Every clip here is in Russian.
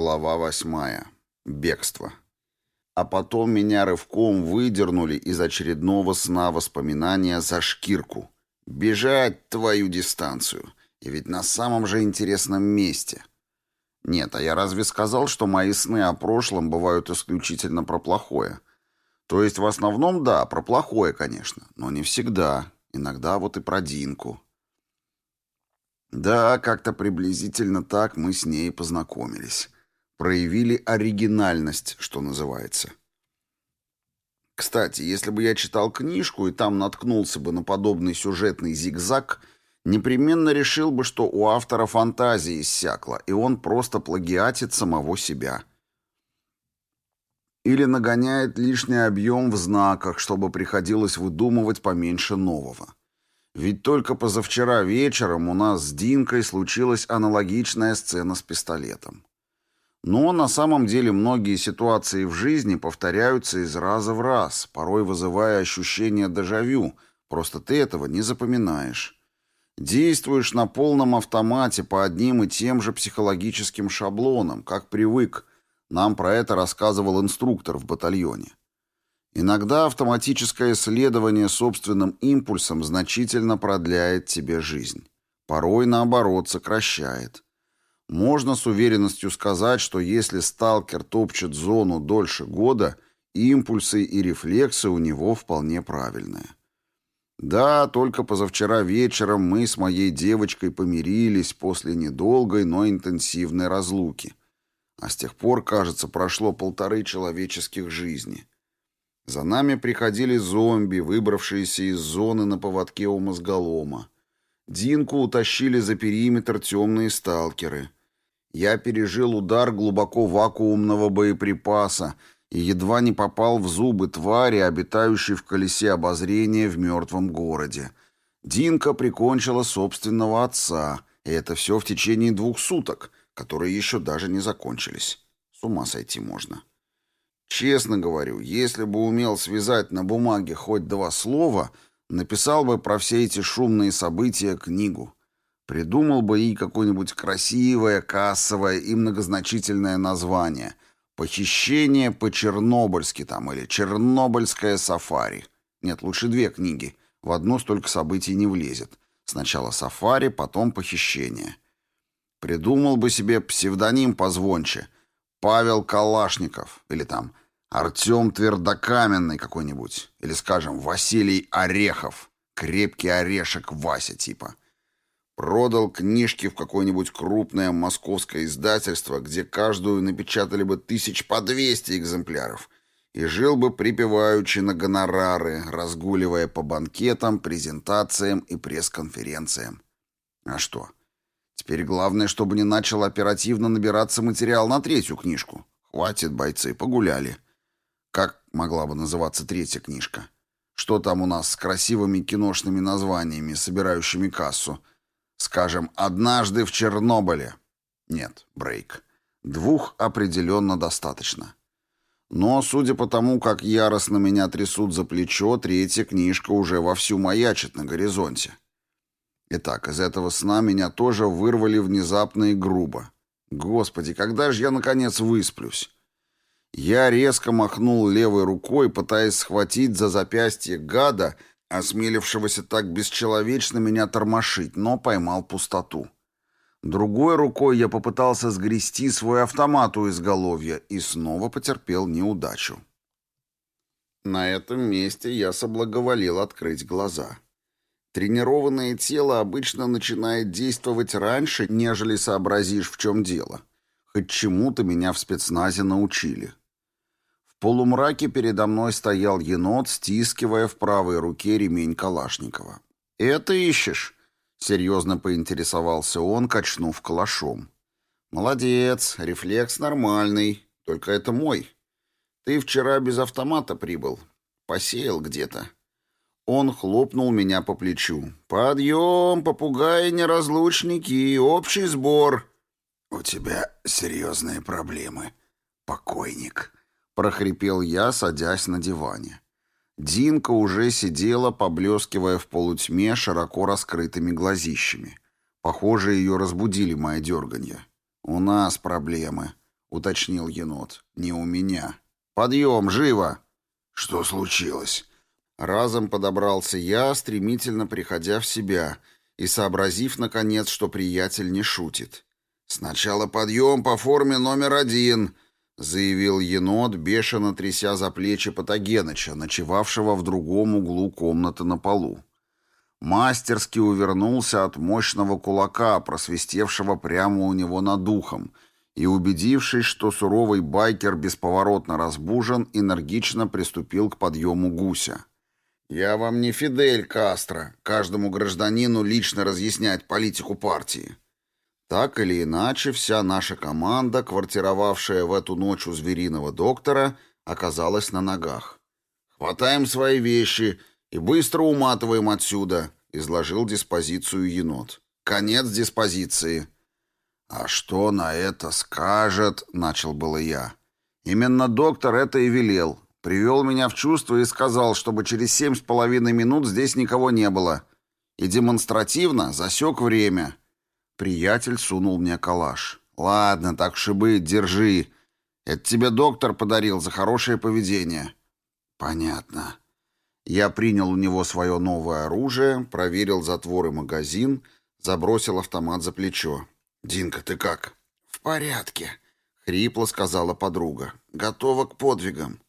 Глава восьмая. Бегство. А потом меня рывком выдернули из очередного сна воспоминания за шкирку. Бежать твою дистанцию. И ведь на самом же интересном месте. Нет, а я разве сказал, что мои сны о прошлом бывают исключительно про плохое? То есть в основном, да, про плохое, конечно, но не всегда. Иногда вот и про Динку. Да, как-то приблизительно так мы с ней познакомились проявили оригинальность, что называется. Кстати, если бы я читал книжку и там наткнулся бы на подобный сюжетный зигзаг, непременно решил бы, что у автора фантазии иссякла, и он просто плагиатит самого себя. Или нагоняет лишний объем в знаках, чтобы приходилось выдумывать поменьше нового. Ведь только позавчера вечером у нас с Динкой случилась аналогичная сцена с пистолетом. Но на самом деле многие ситуации в жизни повторяются из раза в раз, порой вызывая ощущение дежавю, просто ты этого не запоминаешь. Действуешь на полном автомате по одним и тем же психологическим шаблонам, как привык. Нам про это рассказывал инструктор в батальоне. Иногда автоматическое следование собственным импульсам значительно продляет тебе жизнь. Порой, наоборот, сокращает. Можно с уверенностью сказать, что если сталкер топчет зону дольше года, импульсы и рефлексы у него вполне правильные. Да, только позавчера вечером мы с моей девочкой помирились после недолгой, но интенсивной разлуки. А с тех пор, кажется, прошло полторы человеческих жизни. За нами приходили зомби, выбравшиеся из зоны на поводке у мозголома. Динку утащили за периметр темные сталкеры — я пережил удар глубоко вакуумного боеприпаса и едва не попал в зубы твари, обитающей в колесе обозрения в мертвом городе. Динка прикончила собственного отца, и это все в течение двух суток, которые еще даже не закончились. С ума сойти можно. Честно говорю, если бы умел связать на бумаге хоть два слова, написал бы про все эти шумные события книгу. Придумал бы ей какое-нибудь красивое, кассовое и многозначительное название. «Похищение по-чернобыльски» там или «Чернобыльское сафари». Нет, лучше две книги. В одну столько событий не влезет. Сначала сафари, потом похищение. Придумал бы себе псевдоним позвонче. Павел Калашников. Или там Артем Твердокаменный какой-нибудь. Или, скажем, Василий Орехов. Крепкий орешек Вася типа. Продал книжки в какое-нибудь крупное московское издательство, где каждую напечатали бы тысяч по двести экземпляров, и жил бы припеваючи на гонорары, разгуливая по банкетам, презентациям и пресс-конференциям. А что? Теперь главное, чтобы не начал оперативно набираться материал на третью книжку. Хватит, бойцы, погуляли. Как могла бы называться третья книжка? Что там у нас с красивыми киношными названиями, собирающими кассу? Скажем, однажды в Чернобыле. Нет, брейк. Двух определенно достаточно. Но, судя по тому, как яростно меня трясут за плечо, третья книжка уже вовсю маячит на горизонте. Итак, из этого сна меня тоже вырвали внезапно и грубо. Господи, когда же я, наконец, высплюсь? Я резко махнул левой рукой, пытаясь схватить за запястье гада, осмелившегося так бесчеловечно меня тормошить, но поймал пустоту. Другой рукой я попытался сгрести свой автомат у изголовья и снова потерпел неудачу. На этом месте я соблаговолил открыть глаза. Тренированное тело обычно начинает действовать раньше, нежели сообразишь, в чем дело. Хоть чему-то меня в спецназе научили полумраке передо мной стоял енот, стискивая в правой руке ремень Калашникова. «Это ищешь?» — серьезно поинтересовался он, качнув калашом. «Молодец, рефлекс нормальный, только это мой. Ты вчера без автомата прибыл, посеял где-то». Он хлопнул меня по плечу. «Подъем, попугаи неразлучники, общий сбор». «У тебя серьезные проблемы, покойник», прохрипел я, садясь на диване. Динка уже сидела, поблескивая в полутьме широко раскрытыми глазищами. Похоже, ее разбудили мои дерганья. «У нас проблемы», — уточнил енот. «Не у меня. Подъем, живо!» «Что случилось?» Разом подобрался я, стремительно приходя в себя и сообразив, наконец, что приятель не шутит. «Сначала подъем по форме номер один», — заявил енот, бешено тряся за плечи Патогеныча, ночевавшего в другом углу комнаты на полу. Мастерски увернулся от мощного кулака, просвистевшего прямо у него над духом, и, убедившись, что суровый байкер бесповоротно разбужен, энергично приступил к подъему гуся. «Я вам не Фидель Кастро, каждому гражданину лично разъяснять политику партии». Так или иначе, вся наша команда, квартировавшая в эту ночь у звериного доктора, оказалась на ногах. «Хватаем свои вещи и быстро уматываем отсюда», — изложил диспозицию енот. «Конец диспозиции». «А что на это скажет?» — начал было я. «Именно доктор это и велел. Привел меня в чувство и сказал, чтобы через семь с половиной минут здесь никого не было. И демонстративно засек время». Приятель сунул мне калаш. «Ладно, так быть, держи. Это тебе доктор подарил за хорошее поведение». «Понятно». Я принял у него свое новое оружие, проверил затвор и магазин, забросил автомат за плечо. «Динка, ты как?» «В порядке», — хрипло сказала подруга. «Готова к подвигам».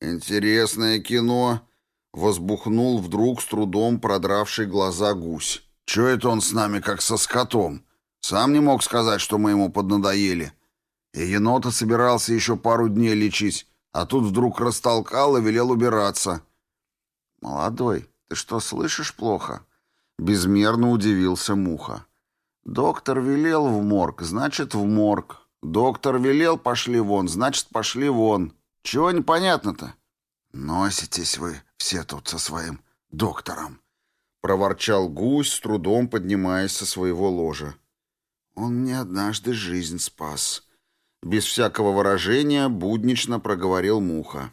«Интересное кино», — возбухнул вдруг с трудом продравший глаза гусь. Чё это он с нами как со скотом? Сам не мог сказать, что мы ему поднадоели. И енота собирался еще пару дней лечить, а тут вдруг растолкал и велел убираться. «Молодой, ты что, слышишь плохо?» Безмерно удивился Муха. «Доктор велел в морг, значит, в морг. Доктор велел, пошли вон, значит, пошли вон. Чего непонятно-то?» «Носитесь вы все тут со своим доктором», проворчал гусь, с трудом поднимаясь со своего ложа. Он мне однажды жизнь спас. Без всякого выражения буднично проговорил Муха.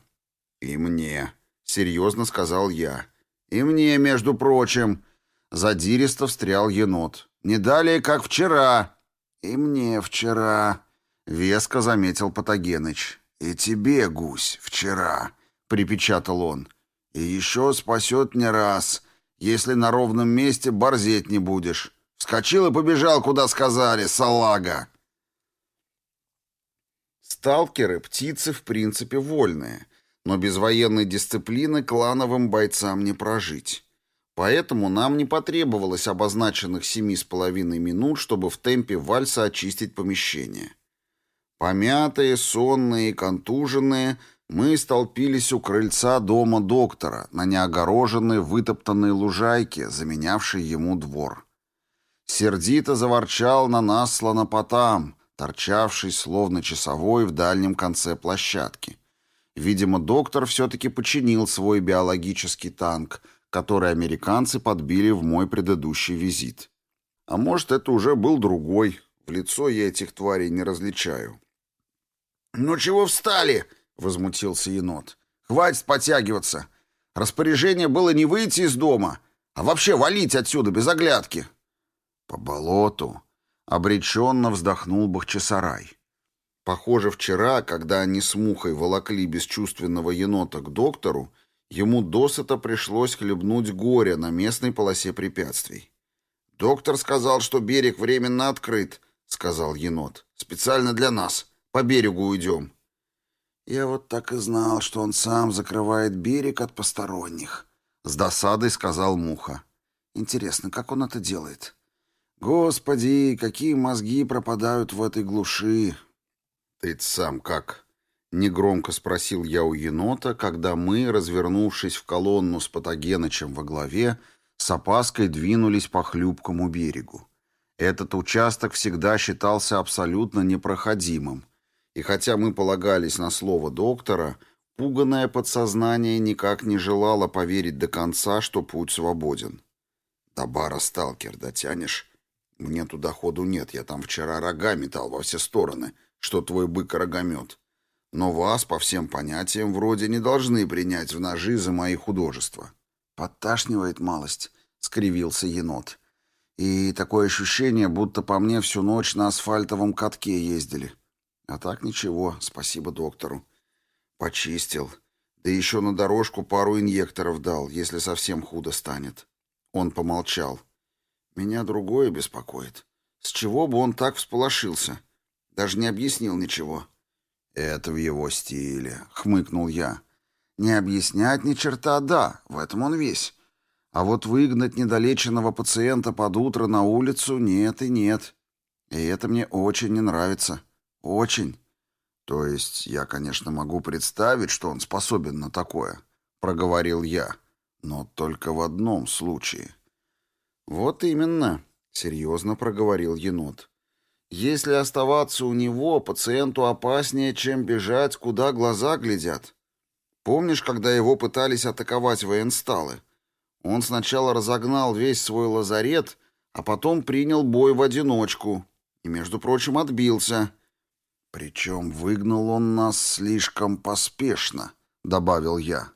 И мне, серьезно сказал я. И мне, между прочим, задиристо встрял енот. Не далее, как вчера. И мне вчера, веско заметил Патогеныч. И тебе, гусь, вчера, припечатал он. И еще спасет не раз — если на ровном месте борзеть не будешь. Вскочил и побежал, куда сказали, салага. Сталкеры — птицы в принципе вольные, но без военной дисциплины клановым бойцам не прожить. Поэтому нам не потребовалось обозначенных семи с половиной минут, чтобы в темпе вальса очистить помещение. Помятые, сонные и контуженные — мы столпились у крыльца дома доктора на неогороженной вытоптанной лужайке, заменявшей ему двор. Сердито заворчал на нас слонопотам, торчавший словно часовой в дальнем конце площадки. Видимо, доктор все-таки починил свой биологический танк, который американцы подбили в мой предыдущий визит. А может, это уже был другой. В лицо я этих тварей не различаю. «Ну чего встали?» Возмутился енот. «Хватит подтягиваться. Распоряжение было не выйти из дома, а вообще валить отсюда без оглядки». «По болоту», — обреченно вздохнул Бахчисарай. Похоже, вчера, когда они с Мухой волокли бесчувственного енота к доктору, ему досыта пришлось хлебнуть горе на местной полосе препятствий. «Доктор сказал, что берег временно открыт», — сказал енот. «Специально для нас. По берегу уйдем». «Я вот так и знал, что он сам закрывает берег от посторонних», — с досадой сказал Муха. «Интересно, как он это делает?» «Господи, какие мозги пропадают в этой глуши!» «Ты сам как?» — негромко спросил я у енота, когда мы, развернувшись в колонну с Патогенычем во главе, с опаской двинулись по хлюпкому берегу. Этот участок всегда считался абсолютно непроходимым, и хотя мы полагались на слово доктора, пуганное подсознание никак не желало поверить до конца, что путь свободен. «До бара, сталкер, дотянешь? Мне туда ходу нет, я там вчера рога метал во все стороны, что твой бык рогомет. Но вас, по всем понятиям, вроде не должны принять в ножи за мои художества». «Подташнивает малость», — скривился енот. «И такое ощущение, будто по мне всю ночь на асфальтовом катке ездили». А так ничего, спасибо доктору. Почистил. Да еще на дорожку пару инъекторов дал, если совсем худо станет. Он помолчал. Меня другое беспокоит. С чего бы он так всполошился? Даже не объяснил ничего. Это в его стиле, хмыкнул я. Не объяснять ни черта, да, в этом он весь. А вот выгнать недолеченного пациента под утро на улицу нет и нет. И это мне очень не нравится. Очень. То есть я, конечно, могу представить, что он способен на такое, проговорил я, но только в одном случае. Вот именно, серьезно проговорил енот. Если оставаться у него, пациенту опаснее, чем бежать, куда глаза глядят. Помнишь, когда его пытались атаковать военсталы? Он сначала разогнал весь свой лазарет, а потом принял бой в одиночку и, между прочим, отбился. Причем выгнал он нас слишком поспешно, добавил я.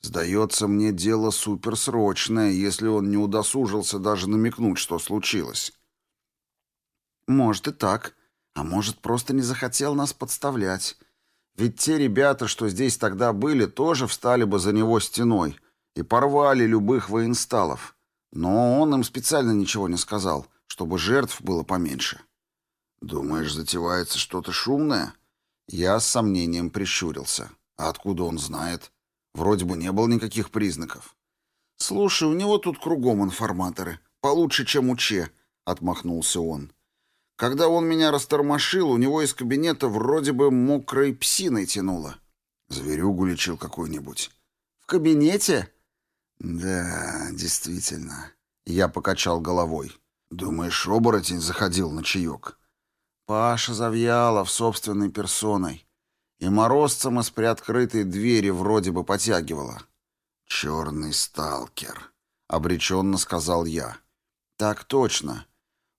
Сдается мне дело суперсрочное, если он не удосужился даже намекнуть, что случилось. Может и так, а может просто не захотел нас подставлять. Ведь те ребята, что здесь тогда были, тоже встали бы за него стеной и порвали любых воинсталов. Но он им специально ничего не сказал, чтобы жертв было поменьше. «Думаешь, затевается что-то шумное?» Я с сомнением прищурился. «А откуда он знает?» Вроде бы не было никаких признаков. «Слушай, у него тут кругом информаторы. Получше, чем у Че», — отмахнулся он. «Когда он меня растормошил, у него из кабинета вроде бы мокрой псиной тянуло». Зверюгу лечил какой-нибудь. «В кабинете?» «Да, действительно». Я покачал головой. «Думаешь, оборотень заходил на чаек?» Паша Завьялов собственной персоной. И морозцем из приоткрытой двери вроде бы потягивала. «Черный сталкер», — обреченно сказал я. «Так точно.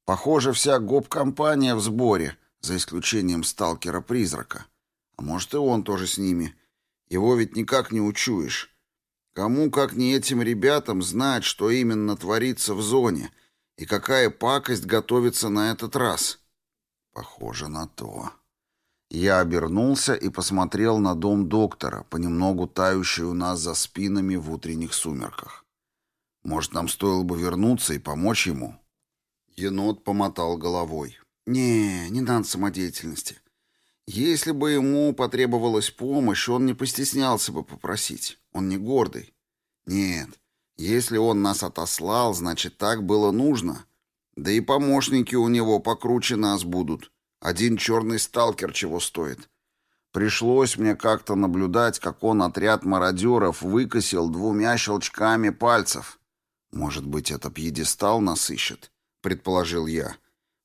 Похоже, вся гоп-компания в сборе, за исключением сталкера-призрака. А может, и он тоже с ними. Его ведь никак не учуешь. Кому, как не этим ребятам, знать, что именно творится в зоне и какая пакость готовится на этот раз?» Похоже на то. Я обернулся и посмотрел на дом доктора, понемногу тающий у нас за спинами в утренних сумерках. Может, нам стоило бы вернуться и помочь ему? Енот помотал головой. «Не, не надо самодеятельности. Если бы ему потребовалась помощь, он не постеснялся бы попросить. Он не гордый. Нет, если он нас отослал, значит, так было нужно. Да и помощники у него покруче нас будут. Один черный сталкер чего стоит. Пришлось мне как-то наблюдать, как он отряд мародеров выкосил двумя щелчками пальцев. Может быть, это пьедестал нас ищет, предположил я.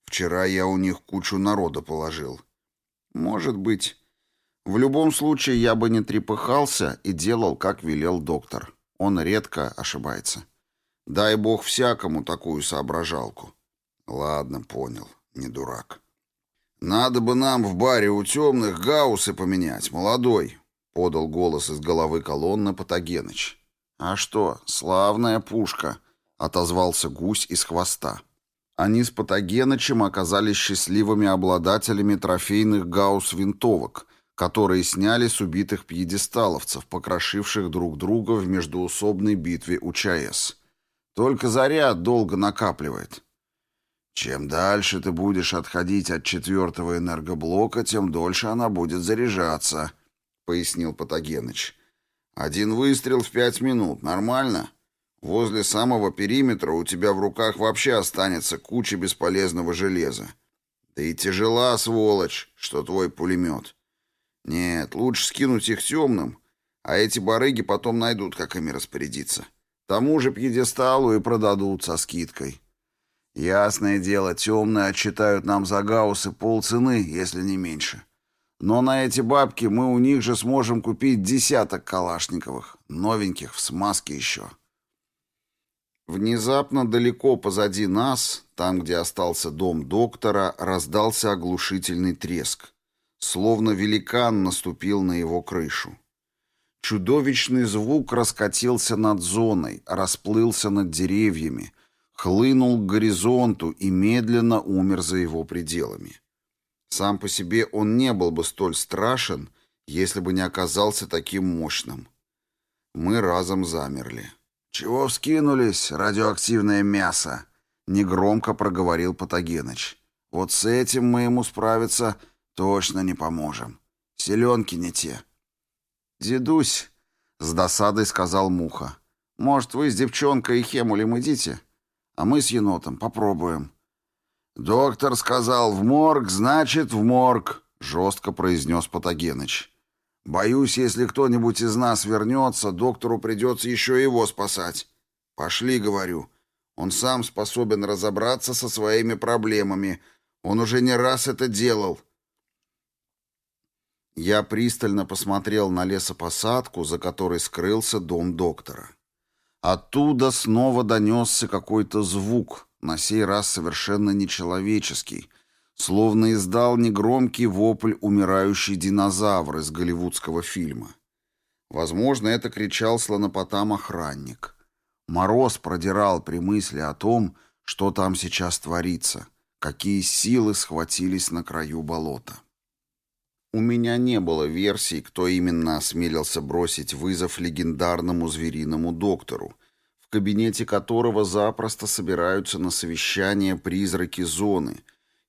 Вчера я у них кучу народа положил. Может быть. В любом случае, я бы не трепыхался и делал, как велел доктор. Он редко ошибается. Дай бог всякому такую соображалку. Ладно, понял, не дурак. Надо бы нам в баре у темных гауссы поменять, молодой, подал голос из головы колонны Патогеныч. А что, славная пушка, отозвался гусь из хвоста. Они с Патогенычем оказались счастливыми обладателями трофейных гаусс-винтовок, которые сняли с убитых пьедесталовцев, покрошивших друг друга в междуусобной битве у ЧАЭС. Только заряд долго накапливает. Чем дальше ты будешь отходить от четвертого энергоблока, тем дольше она будет заряжаться, — пояснил Патогеныч. Один выстрел в пять минут. Нормально? Возле самого периметра у тебя в руках вообще останется куча бесполезного железа. Да и тяжела, сволочь, что твой пулемет. Нет, лучше скинуть их темным, а эти барыги потом найдут, как ими распорядиться. Тому же пьедесталу и продадут со скидкой. Ясное дело, темные отчитают нам за гауссы полцены, если не меньше. Но на эти бабки мы у них же сможем купить десяток калашниковых, новеньких, в смазке еще. Внезапно далеко позади нас, там, где остался дом доктора, раздался оглушительный треск. Словно великан наступил на его крышу. Чудовищный звук раскатился над зоной, расплылся над деревьями, хлынул к горизонту и медленно умер за его пределами. Сам по себе он не был бы столь страшен, если бы не оказался таким мощным. Мы разом замерли. «Чего вскинулись, радиоактивное мясо?» — негромко проговорил Патогеныч. «Вот с этим мы ему справиться точно не поможем. Селенки не те». «Дедусь», — с досадой сказал Муха, — «может, вы с девчонкой и Хемулем идите, а мы с енотом попробуем». «Доктор сказал в морг, значит, в морг», — жестко произнес Патогеныч. «Боюсь, если кто-нибудь из нас вернется, доктору придется еще его спасать. Пошли, говорю. Он сам способен разобраться со своими проблемами. Он уже не раз это делал». Я пристально посмотрел на лесопосадку, за которой скрылся дом доктора. Оттуда снова донесся какой-то звук, на сей раз совершенно нечеловеческий, словно издал негромкий вопль умирающий динозавр из голливудского фильма. Возможно, это кричал слонопотам-охранник. Мороз продирал при мысли о том, что там сейчас творится, какие силы схватились на краю болота. У меня не было версий, кто именно осмелился бросить вызов легендарному звериному доктору, в кабинете которого запросто собираются на совещание призраки зоны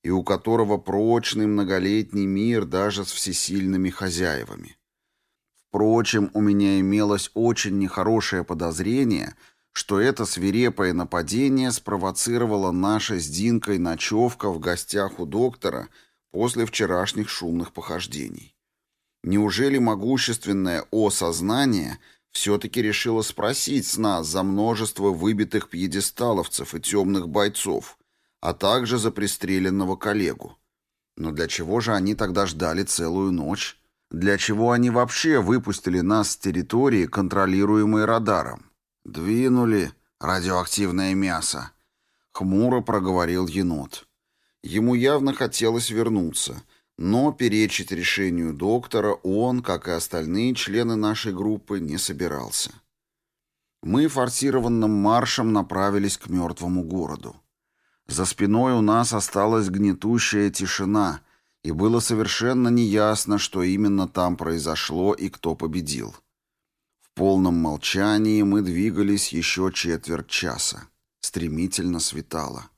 и у которого прочный многолетний мир даже с всесильными хозяевами. Впрочем, у меня имелось очень нехорошее подозрение, что это свирепое нападение спровоцировало наша с Динкой ночевка в гостях у доктора – после вчерашних шумных похождений. Неужели могущественное О-сознание все-таки решило спросить с нас за множество выбитых пьедесталовцев и темных бойцов, а также за пристреленного коллегу? Но для чего же они тогда ждали целую ночь? Для чего они вообще выпустили нас с территории, контролируемой радаром? «Двинули радиоактивное мясо», — хмуро проговорил енот. Ему явно хотелось вернуться, но перечить решению доктора он, как и остальные члены нашей группы, не собирался. Мы форсированным маршем направились к мертвому городу. За спиной у нас осталась гнетущая тишина, и было совершенно неясно, что именно там произошло и кто победил. В полном молчании мы двигались еще четверть часа. Стремительно светало.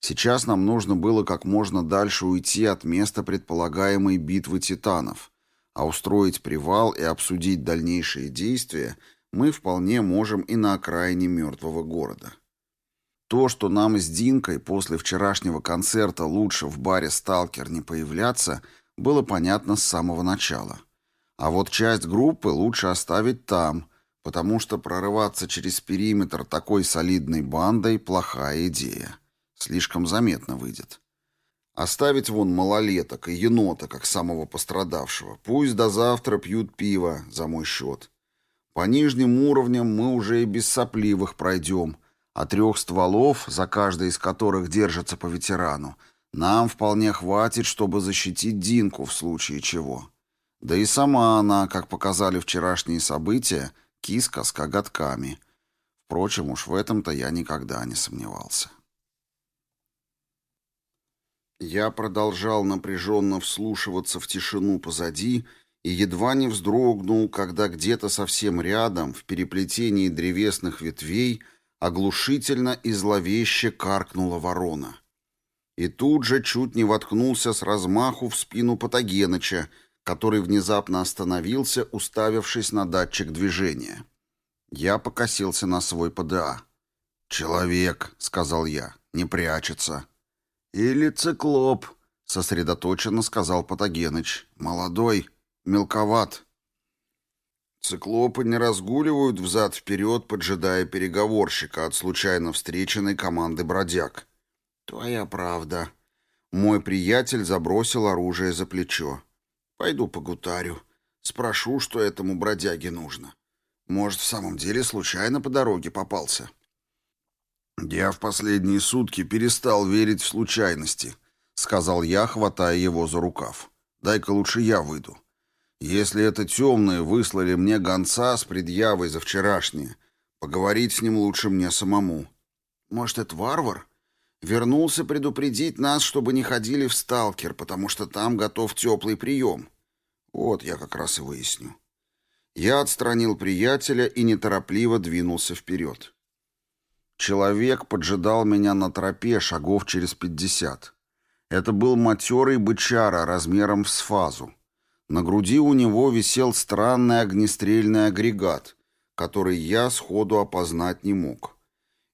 Сейчас нам нужно было как можно дальше уйти от места предполагаемой битвы титанов, а устроить привал и обсудить дальнейшие действия мы вполне можем и на окраине мертвого города. То, что нам с Динкой после вчерашнего концерта лучше в баре «Сталкер» не появляться, было понятно с самого начала. А вот часть группы лучше оставить там, потому что прорываться через периметр такой солидной бандой – плохая идея. Слишком заметно выйдет. Оставить вон малолеток и енота, как самого пострадавшего. Пусть до завтра пьют пиво за мой счет. По нижним уровням мы уже и без сопливых пройдем, а трех стволов, за каждый из которых держится по ветерану, нам вполне хватит, чтобы защитить Динку в случае чего. Да и сама она, как показали вчерашние события, киска с коготками. Впрочем, уж в этом-то я никогда не сомневался. Я продолжал напряженно вслушиваться в тишину позади и едва не вздрогнул, когда где-то совсем рядом, в переплетении древесных ветвей, оглушительно и зловеще каркнула ворона. И тут же чуть не воткнулся с размаху в спину Патогеныча, который внезапно остановился, уставившись на датчик движения. Я покосился на свой ПДА. «Человек», — сказал я, — «не прячется». «Или циклоп», — сосредоточенно сказал Патогеныч. «Молодой, мелковат». Циклопы не разгуливают взад-вперед, поджидая переговорщика от случайно встреченной команды бродяг. «Твоя правда». Мой приятель забросил оружие за плечо. «Пойду погутарю. Спрошу, что этому бродяге нужно. Может, в самом деле случайно по дороге попался». «Я в последние сутки перестал верить в случайности», — сказал я, хватая его за рукав. «Дай-ка лучше я выйду. Если это темные выслали мне гонца с предъявой за вчерашнее, поговорить с ним лучше мне самому». «Может, это варвар?» Вернулся предупредить нас, чтобы не ходили в сталкер, потому что там готов теплый прием. Вот я как раз и выясню. Я отстранил приятеля и неторопливо двинулся вперед. Человек поджидал меня на тропе шагов через пятьдесят. Это был матерый бычара размером с фазу. На груди у него висел странный огнестрельный агрегат, который я сходу опознать не мог.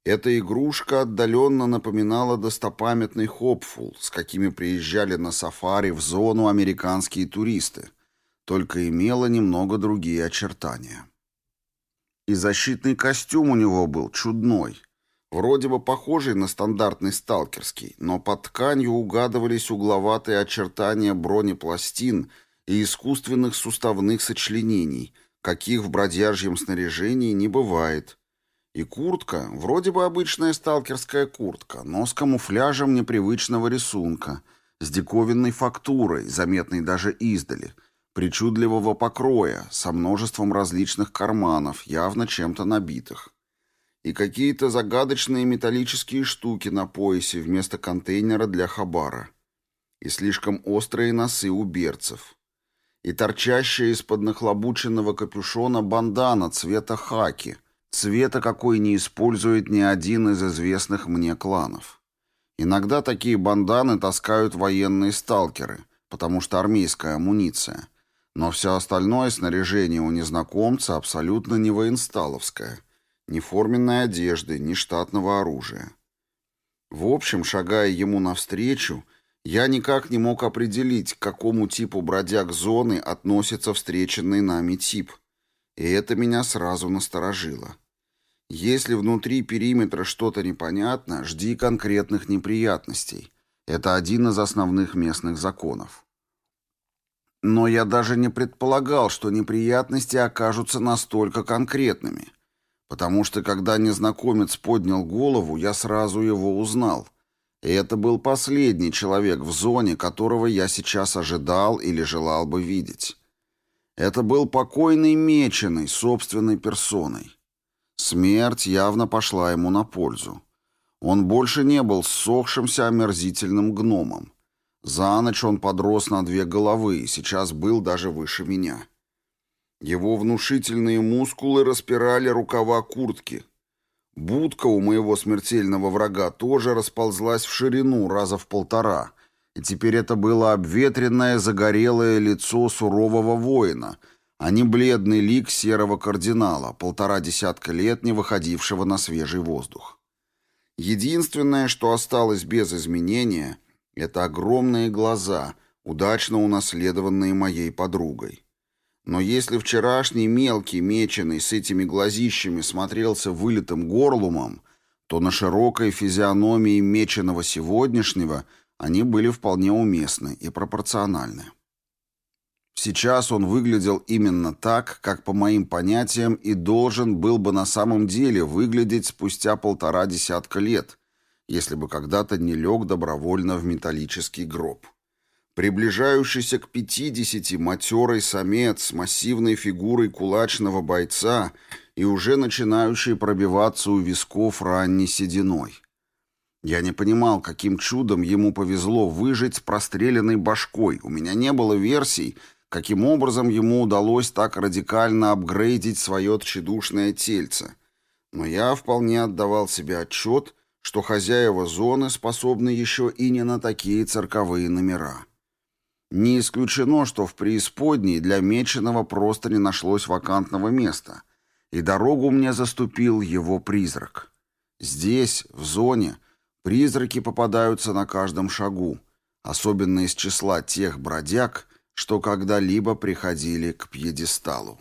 Эта игрушка отдаленно напоминала достопамятный хопфул, с какими приезжали на сафари в зону американские туристы, только имела немного другие очертания. И защитный костюм у него был чудной, вроде бы похожий на стандартный сталкерский, но под тканью угадывались угловатые очертания бронепластин – и искусственных суставных сочленений, каких в бродяжьем снаряжении не бывает. И куртка, вроде бы обычная сталкерская куртка, но с камуфляжем непривычного рисунка, с диковинной фактурой, заметной даже издали, причудливого покроя, со множеством различных карманов, явно чем-то набитых. И какие-то загадочные металлические штуки на поясе вместо контейнера для хабара. И слишком острые носы у берцев и торчащая из-под нахлобученного капюшона бандана цвета хаки, цвета, какой не использует ни один из известных мне кланов. Иногда такие банданы таскают военные сталкеры, потому что армейская амуниция. Но все остальное снаряжение у незнакомца абсолютно не военсталовское. Ни форменной одежды, ни штатного оружия. В общем, шагая ему навстречу, я никак не мог определить, к какому типу бродяг зоны относится встреченный нами тип. И это меня сразу насторожило. Если внутри периметра что-то непонятно, жди конкретных неприятностей. Это один из основных местных законов. Но я даже не предполагал, что неприятности окажутся настолько конкретными. Потому что когда незнакомец поднял голову, я сразу его узнал — и это был последний человек в зоне, которого я сейчас ожидал или желал бы видеть. Это был покойный Меченый собственной персоной. Смерть явно пошла ему на пользу. Он больше не был ссохшимся омерзительным гномом. За ночь он подрос на две головы и сейчас был даже выше меня. Его внушительные мускулы распирали рукава куртки — Будка у моего смертельного врага тоже расползлась в ширину раза в полтора, и теперь это было обветренное загорелое лицо сурового воина, а не бледный лик серого кардинала, полтора десятка лет не выходившего на свежий воздух. Единственное, что осталось без изменения, это огромные глаза, удачно унаследованные моей подругой. Но если вчерашний мелкий меченый с этими глазищами смотрелся вылитым горлумом, то на широкой физиономии меченого сегодняшнего они были вполне уместны и пропорциональны. Сейчас он выглядел именно так, как по моим понятиям и должен был бы на самом деле выглядеть спустя полтора десятка лет, если бы когда-то не лег добровольно в металлический гроб. Приближающийся к пятидесяти матерый самец с массивной фигурой кулачного бойца и уже начинающий пробиваться у висков ранней сединой. Я не понимал, каким чудом ему повезло выжить с простреленной башкой. У меня не было версий, каким образом ему удалось так радикально апгрейдить свое тщедушное тельце. Но я вполне отдавал себе отчет, что хозяева зоны способны еще и не на такие цирковые номера. Не исключено, что в преисподней для Меченого просто не нашлось вакантного места, и дорогу мне заступил его призрак. Здесь, в зоне, призраки попадаются на каждом шагу, особенно из числа тех бродяг, что когда-либо приходили к пьедесталу.